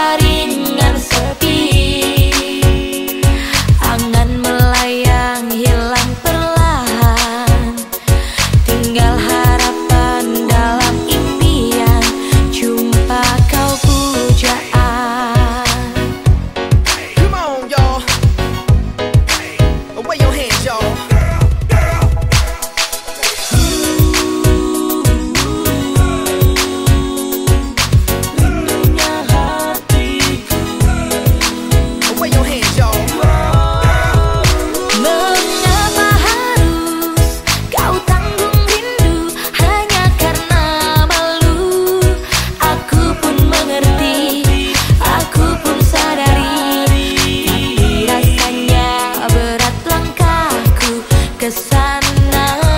magari な